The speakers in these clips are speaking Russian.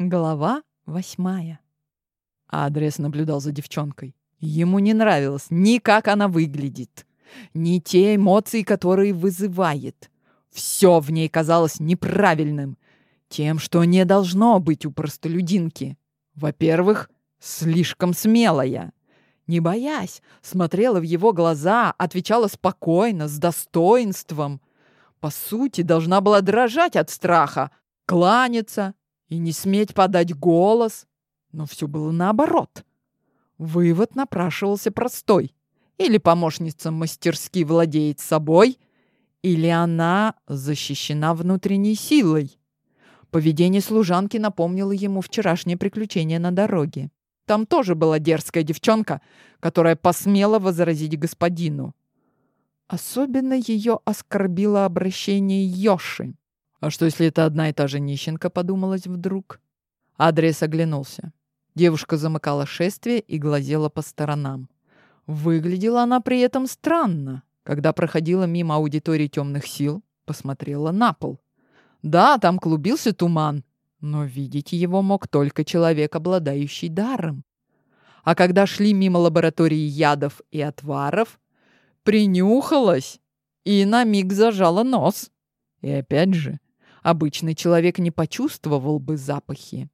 Глава восьмая. Адрес наблюдал за девчонкой. Ему не нравилось ни как она выглядит, ни те эмоции, которые вызывает. Все в ней казалось неправильным, тем, что не должно быть у простолюдинки. Во-первых, слишком смелая. Не боясь, смотрела в его глаза, отвечала спокойно, с достоинством. По сути, должна была дрожать от страха, кланяться, и не сметь подать голос. Но все было наоборот. Вывод напрашивался простой. Или помощница мастерски владеет собой, или она защищена внутренней силой. Поведение служанки напомнило ему вчерашнее приключение на дороге. Там тоже была дерзкая девчонка, которая посмела возразить господину. Особенно ее оскорбило обращение Йоши. А что, если это одна и та же нищенка, подумалось вдруг? Адрес оглянулся. Девушка замыкала шествие и глазела по сторонам. Выглядела она при этом странно. Когда проходила мимо аудитории темных сил, посмотрела на пол. Да, там клубился туман, но видеть его мог только человек, обладающий даром. А когда шли мимо лаборатории ядов и отваров, принюхалась и на миг зажала нос. И опять же, Обычный человек не почувствовал бы запахи.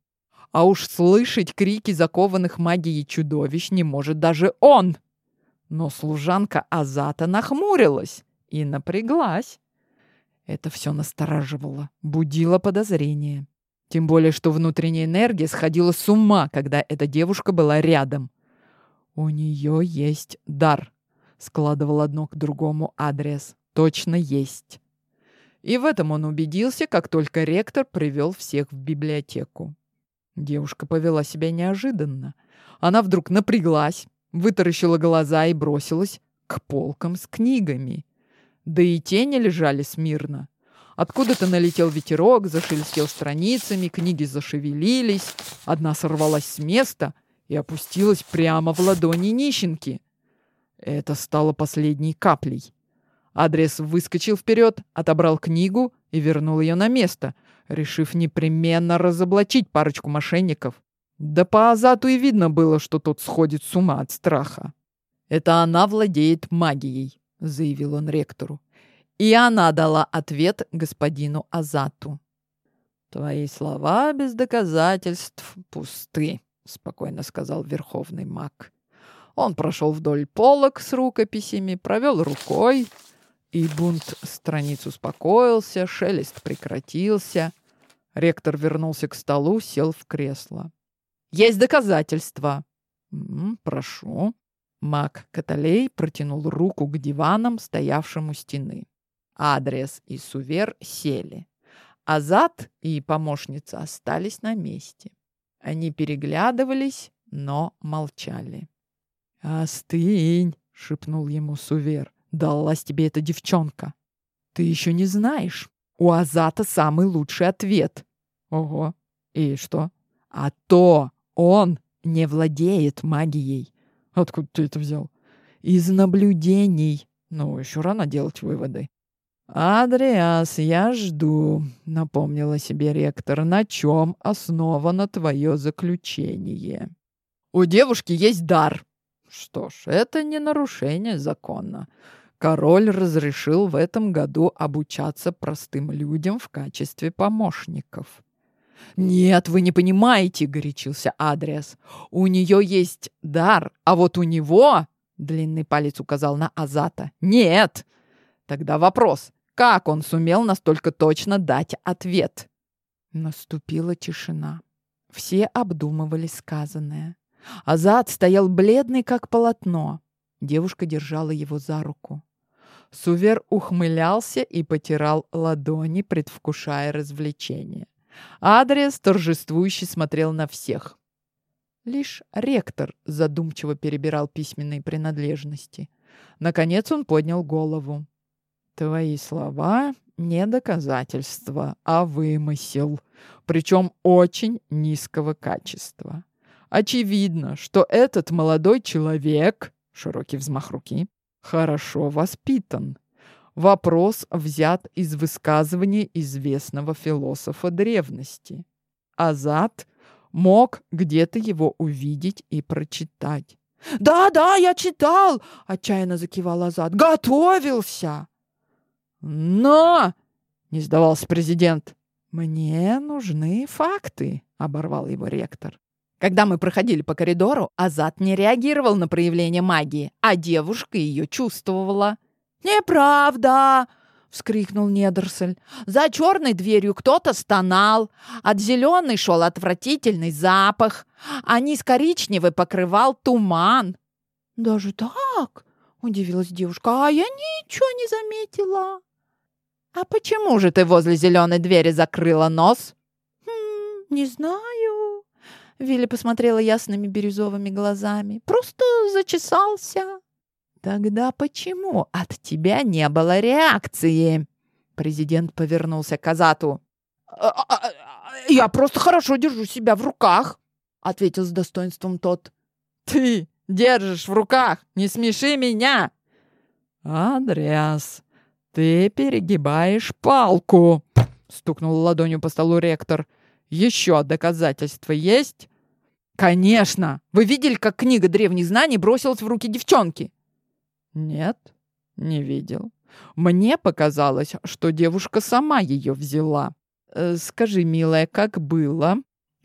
А уж слышать крики закованных магией чудовищ не может даже он. Но служанка Азата нахмурилась и напряглась. Это все настораживало, будило подозрение. Тем более, что внутренняя энергия сходила с ума, когда эта девушка была рядом. «У нее есть дар», — складывал одно к другому адрес. «Точно есть». И в этом он убедился, как только ректор привел всех в библиотеку. Девушка повела себя неожиданно. Она вдруг напряглась, вытаращила глаза и бросилась к полкам с книгами. Да и тени лежали смирно. Откуда-то налетел ветерок, зашелестел страницами, книги зашевелились. Одна сорвалась с места и опустилась прямо в ладони нищенки. Это стало последней каплей. Адрес выскочил вперед, отобрал книгу и вернул ее на место, решив непременно разоблачить парочку мошенников. Да по Азату и видно было, что тот сходит с ума от страха. «Это она владеет магией», — заявил он ректору. И она дала ответ господину Азату. «Твои слова без доказательств пусты», — спокойно сказал верховный маг. Он прошел вдоль полок с рукописями, провел рукой, и бунт страниц успокоился, шелест прекратился. Ректор вернулся к столу, сел в кресло. «Есть доказательства!» «Прошу». Маг Каталей протянул руку к диванам, стоявшим у стены. Адрес и Сувер сели. Азат и помощница остались на месте. Они переглядывались, но молчали. «Остынь!» — шепнул ему Сувер далась тебе эта девчонка? Ты еще не знаешь. У Азата самый лучший ответ. Ого. И что? А то он не владеет магией. Откуда ты это взял? Из наблюдений. Ну, еще рано делать выводы. «Адриас, я жду», — напомнила себе ректор, — «на чем основано твое заключение?» «У девушки есть дар». «Что ж, это не нарушение закона. Король разрешил в этом году обучаться простым людям в качестве помощников. «Нет, вы не понимаете», — горячился Адриас. «У нее есть дар, а вот у него...» — длинный палец указал на Азата. «Нет!» Тогда вопрос, как он сумел настолько точно дать ответ? Наступила тишина. Все обдумывали сказанное. Азат стоял бледный, как полотно. Девушка держала его за руку. Сувер ухмылялся и потирал ладони, предвкушая развлечение. Адрес торжествующе смотрел на всех. Лишь ректор задумчиво перебирал письменные принадлежности. Наконец он поднял голову. «Твои слова — не доказательство, а вымысел, причем очень низкого качества. Очевидно, что этот молодой человек, широкий взмах руки, хорошо воспитан. Вопрос взят из высказывания известного философа древности. Азат мог где-то его увидеть и прочитать. «Да, да, я читал!» — отчаянно закивал Азат. «Готовился!» «Но!» — не сдавался президент. «Мне нужны факты», — оборвал его ректор. Когда мы проходили по коридору, Азат не реагировал на проявление магии, а девушка ее чувствовала. «Неправда!» — вскрикнул Недерсель. «За черной дверью кто-то стонал. От зеленой шел отвратительный запах, а низ коричневый покрывал туман». «Даже так?» — удивилась девушка. «А я ничего не заметила». «А почему же ты возле зеленой двери закрыла нос?» «Хм, не знаю». Вилли посмотрела ясными бирюзовыми глазами. «Просто зачесался». «Тогда почему от тебя не было реакции?» Президент повернулся к Азату. «А, а, а, «Я просто хорошо держу себя в руках», — ответил с достоинством тот. «Ты держишь в руках! Не смеши меня!» «Андреас, ты перегибаешь палку!» — стукнул ладонью по столу ректор. «Еще доказательства есть?» «Конечно! Вы видели, как книга древних знаний бросилась в руки девчонки?» «Нет, не видел. Мне показалось, что девушка сама ее взяла. Э, скажи, милая, как было?»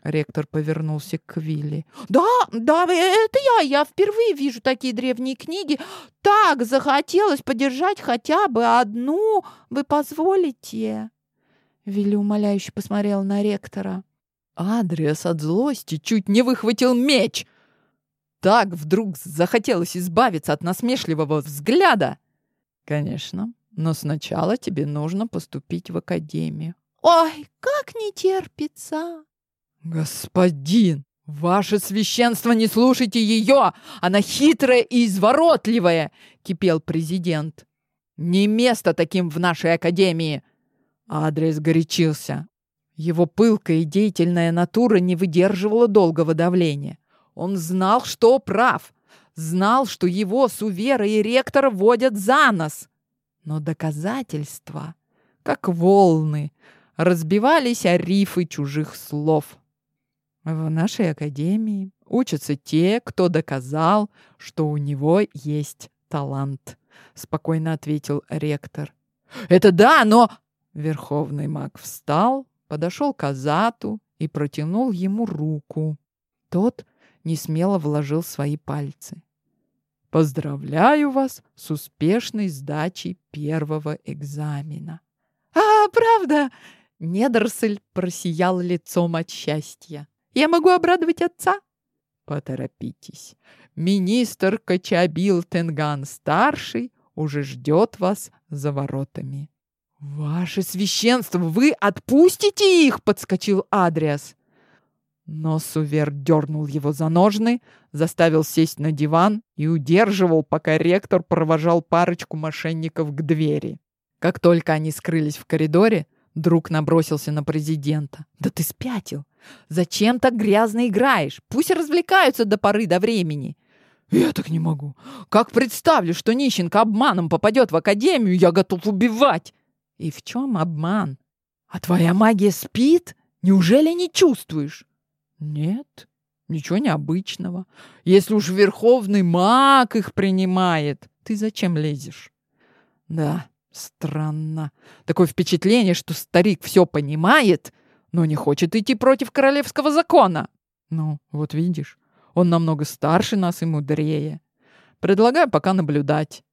Ректор повернулся к Вилли. «Да, да, это я. Я впервые вижу такие древние книги. Так захотелось подержать хотя бы одну. Вы позволите?» Вилли умоляюще посмотрел на ректора. Адриас от злости чуть не выхватил меч. Так вдруг захотелось избавиться от насмешливого взгляда. Конечно, но сначала тебе нужно поступить в академию. Ой, как не терпится! Господин, ваше священство, не слушайте ее! Она хитрая и изворотливая, кипел президент. Не место таким в нашей академии. Адрес горячился. Его пылкая и деятельная натура не выдерживала долгого давления. Он знал, что прав, знал, что его сувера и ректора водят за нос. Но доказательства, как волны, разбивались о рифы чужих слов. В нашей академии учатся те, кто доказал, что у него есть талант, спокойно ответил ректор. Это да, но... Верховный маг встал, подошел к Азату и протянул ему руку. Тот несмело вложил свои пальцы. «Поздравляю вас с успешной сдачей первого экзамена!» «А, правда?» Недорсель просиял лицом от счастья. «Я могу обрадовать отца?» «Поторопитесь. Министр Качабил Тенган-старший уже ждет вас за воротами». «Ваше священство, вы отпустите их!» — подскочил Адриас. Но Сувер дернул его за ножны, заставил сесть на диван и удерживал, пока ректор провожал парочку мошенников к двери. Как только они скрылись в коридоре, друг набросился на президента. «Да ты спятил! Зачем так грязно играешь? Пусть развлекаются до поры до времени!» «Я так не могу! Как представлю, что нищенка обманом попадет в академию, я готов убивать!» И в чем обман? А твоя магия спит? Неужели не чувствуешь? Нет, ничего необычного. Если уж верховный маг их принимает, ты зачем лезешь? Да, странно. Такое впечатление, что старик все понимает, но не хочет идти против королевского закона. Ну, вот видишь, он намного старше нас и мудрее. Предлагаю пока наблюдать.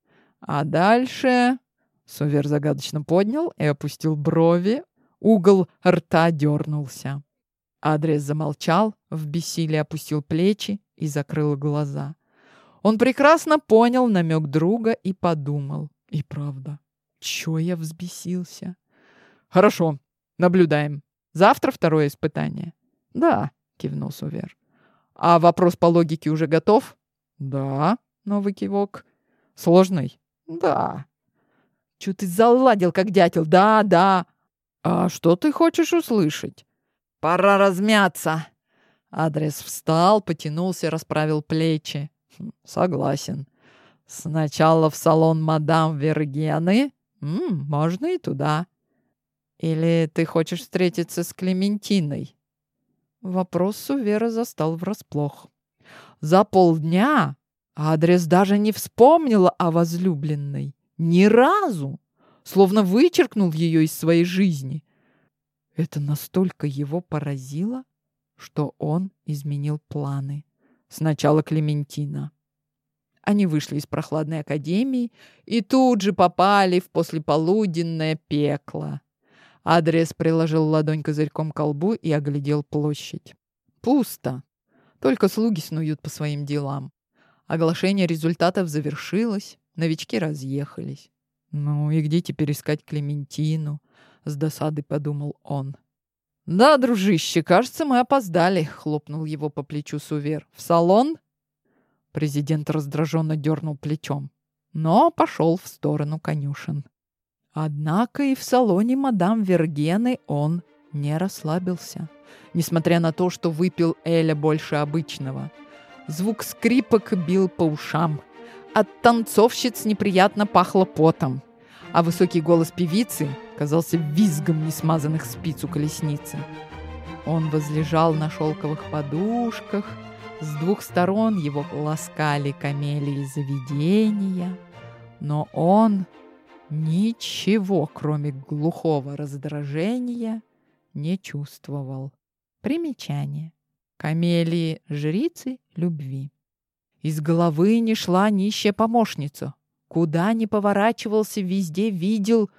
А дальше Сувер загадочно поднял и опустил брови. Угол рта дернулся. Адриас замолчал, в бессилии опустил плечи и закрыл глаза. Он прекрасно понял намек друга и подумал. И правда, чё я взбесился? Хорошо, наблюдаем. Завтра второе испытание. Да, кивнул Сувер. А вопрос по логике уже готов? Да, новый кивок. Сложный? Да. Чё ты заладил, как дятел? Да, да. А что ты хочешь услышать? Пора размяться. Адрес встал, потянулся, расправил плечи. Хм, согласен. Сначала в салон мадам Вергены. М, можно и туда. Или ты хочешь встретиться с Клементиной? Вопрос Сувера застал врасплох. За полдня адрес даже не вспомнила о возлюбленной. Ни разу. Словно вычеркнул ее из своей жизни. Это настолько его поразило, что он изменил планы. Сначала Клементина. Они вышли из прохладной академии и тут же попали в послеполуденное пекло. Адрес приложил ладонь козырьком к колбу и оглядел площадь. Пусто. Только слуги снуют по своим делам. Оглашение результатов завершилось, новички разъехались. «Ну и где теперь искать Клементину?» — с досадой подумал он. «Да, дружище, кажется, мы опоздали», — хлопнул его по плечу Сувер. «В салон?» Президент раздраженно дернул плечом, но пошел в сторону конюшен. Однако и в салоне мадам Вергены он не расслабился, несмотря на то, что выпил эля больше обычного. Звук скрипок бил по ушам. От танцовщиц неприятно пахло потом, а высокий голос певицы казался визгом несмазанных спиц у колесницы. Он возлежал на шелковых подушках, с двух сторон его ласкали камелии заведения, но он ничего, кроме глухого раздражения, не чувствовал. Примечание. Камелии — жрицы любви. Из головы не шла нищая помощница. Куда ни поворачивался, везде видел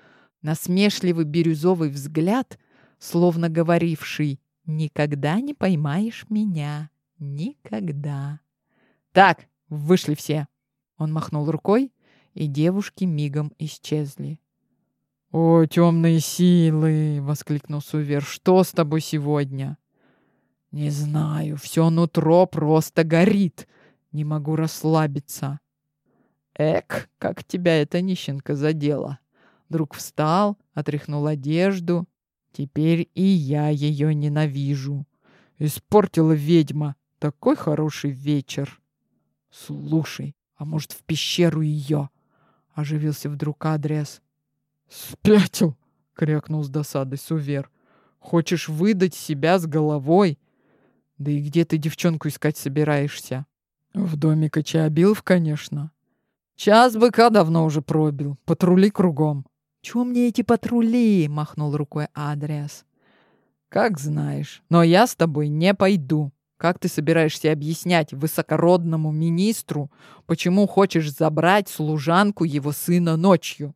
насмешливый бирюзовый взгляд, словно говоривший «Никогда не поймаешь меня». Никогда. Так, вышли все. Он махнул рукой, и девушки мигом исчезли. «О, темные силы!» — воскликнул Сувер. «Что с тобой сегодня?» «Не знаю, все нутро просто горит. Не могу расслабиться». «Эк, как тебя эта нищенка задела!» Друг встал, отряхнул одежду. «Теперь и я ее ненавижу. Испортила ведьма. Такой хороший вечер. Слушай, а может в пещеру ее? Оживился вдруг адрес. Спятил, крякнул с досадой Сувер. Хочешь выдать себя с головой? Да и где ты девчонку искать собираешься? В доме Качабилов, конечно. Час быка давно уже пробил. Патрули кругом. Чего мне эти патрули? Махнул рукой Адриас. Как знаешь, но я с тобой не пойду. Как ты собираешься объяснять высокородному министру, почему хочешь забрать служанку его сына ночью?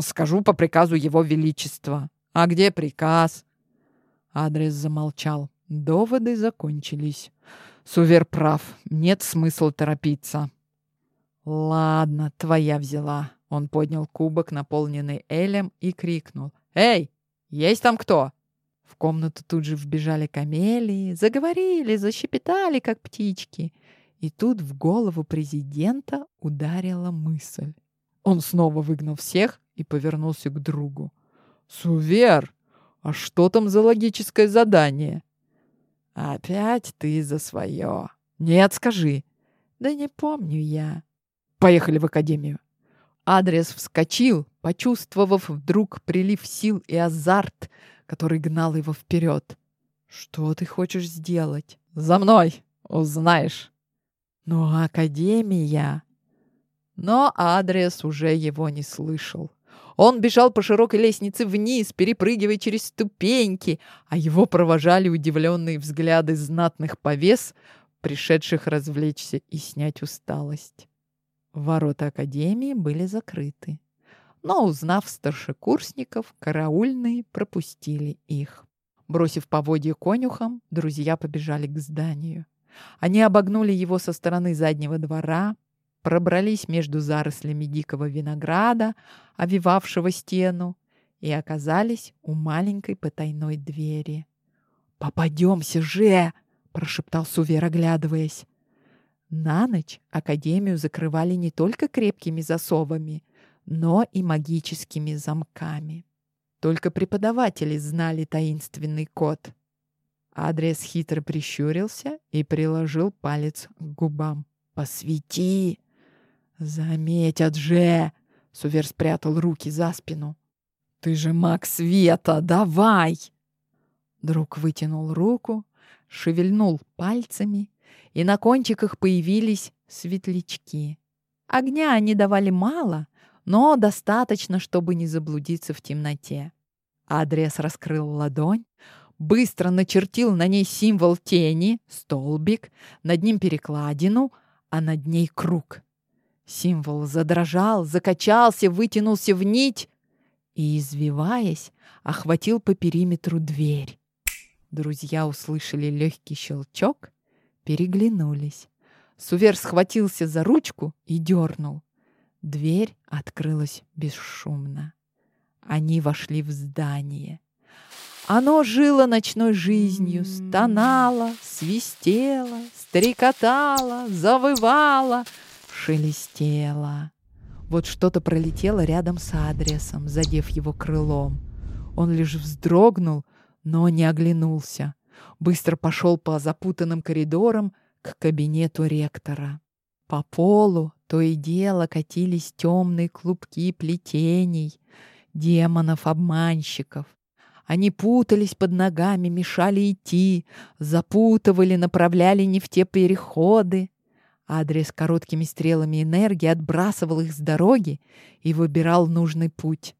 Скажу по приказу его величества. А где приказ? Адриас замолчал. Доводы закончились. Сувер прав. Нет смысла торопиться. Ладно, твоя взяла. Он поднял кубок, наполненный элем, и крикнул. «Эй, есть там кто?» В комнату тут же вбежали камелии, заговорили, защебетали, как птички. И тут в голову президента ударила мысль. Он снова выгнал всех и повернулся к другу. «Сувер, а что там за логическое задание?» «Опять ты за свое». «Нет, скажи». «Да не помню я». «Поехали в академию». Адриас вскочил, почувствовав вдруг прилив сил и азарт — который гнал его вперед. «Что ты хочешь сделать?» «За мной! Узнаешь!» «Ну, Академия!» Но адрес уже его не слышал. Он бежал по широкой лестнице вниз, перепрыгивая через ступеньки, а его провожали удивленные взгляды знатных повес, пришедших развлечься и снять усталость. Ворота Академии были закрыты но, узнав старшекурсников, караульные пропустили их. Бросив поводье конюхам, друзья побежали к зданию. Они обогнули его со стороны заднего двора, пробрались между зарослями дикого винограда, обвивавшего стену, и оказались у маленькой потайной двери. «Попадемся же!» — прошептал Сувер, оглядываясь. На ночь академию закрывали не только крепкими засовами — но и магическими замками. Только преподаватели знали таинственный код. Адриас хитро прищурился и приложил палец к губам. «Посвети!» «Заметят же!» Сувер спрятал руки за спину. «Ты же маг света, давай!» Друг вытянул руку, шевельнул пальцами, и на кончиках появились светлячки. Огня они давали мало, но достаточно, чтобы не заблудиться в темноте. Адриас раскрыл ладонь, быстро начертил на ней символ тени, столбик, над ним перекладину, а над ней круг. Символ задрожал, закачался, вытянулся в нить и, извиваясь, охватил по периметру дверь. Друзья услышали легкий щелчок, переглянулись. Сувер схватился за ручку и дернул. Дверь открылась бесшумно. Они вошли в здание. Оно жило ночной жизнью, стонало, свистело, стрекотало, завывало, шелестело. Вот что-то пролетело рядом с адресом, задев его крылом. Он лишь вздрогнул, но не оглянулся. Быстро пошел по запутанным коридорам к кабинету ректора. По полу то и дело катились темные клубки плетений, демонов-обманщиков. Они путались под ногами, мешали идти, запутывали, направляли не в те переходы. Адрес короткими стрелами энергии отбрасывал их с дороги и выбирал нужный путь.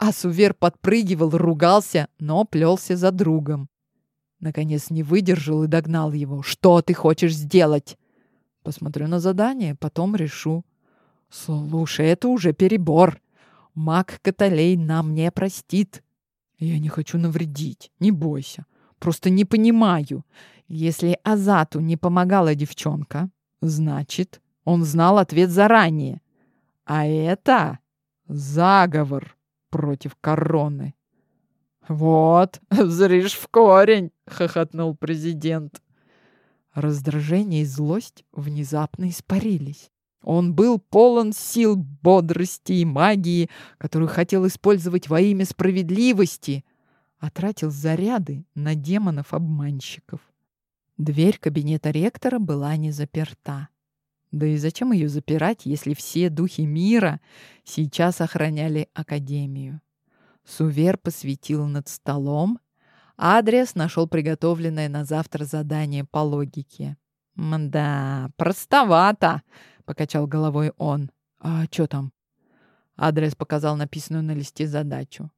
А Сувер подпрыгивал, ругался, но плелся за другом. Наконец не выдержал и догнал его. «Что ты хочешь сделать?» «Посмотрю на задание, потом решу». «Слушай, это уже перебор. Маг Каталей нам не простит. Я не хочу навредить, не бойся. Просто не понимаю. Если Азату не помогала девчонка, значит, он знал ответ заранее. А это заговор против короны. «Вот, зришь в корень!» — хохотнул президент. Раздражение и злость внезапно испарились. Он был полон сил, бодрости и магии, которую хотел использовать во имя справедливости, а тратил заряды на демонов-обманщиков. Дверь кабинета ректора была не заперта. Да и зачем ее запирать, если все духи мира сейчас охраняли Академию? Сувер посветил над столом. Адрес нашел приготовленное на завтра задание по логике. «Мда, простовато!» — покачал головой он. «А что там?» Адрес показал написанную на листе задачу.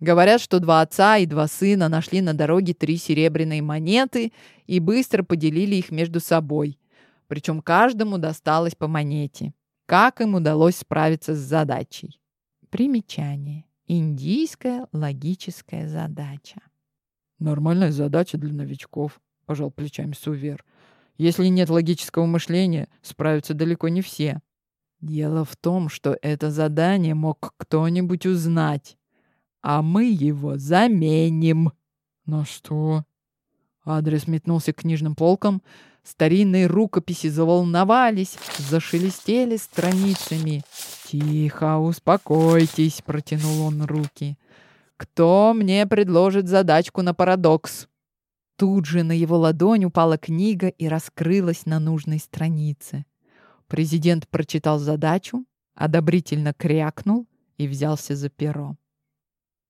Говорят, что два отца и два сына нашли на дороге три серебряные монеты и быстро поделили их между собой. Причем каждому досталось по монете. Как им удалось справиться с задачей? Примечание. Индийская логическая задача. «Нормальная задача для новичков», — пожал плечами Сувер. Если нет логического мышления, справятся далеко не все. Дело в том, что это задание мог кто-нибудь узнать, а мы его заменим. На что? Адрес метнулся к книжным полкам. Старинные рукописи заволновались, зашелестели страницами. «Тихо, успокойтесь», — протянул он руки. «Кто мне предложит задачку на парадокс?» Тут же на его ладонь упала книга и раскрылась на нужной странице. Президент прочитал задачу, одобрительно крякнул и взялся за перо.